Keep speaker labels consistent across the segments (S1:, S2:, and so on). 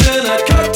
S1: in I cut.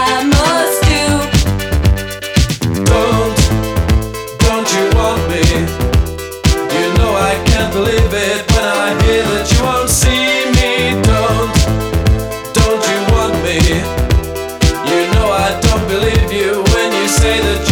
S1: say that